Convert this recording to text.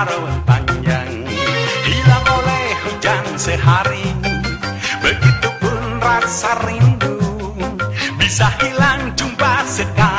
kemarau panjang. Hilang oleh hujan sehari. Begitupun rasa rindu. Bisa hilang jumpa sekali.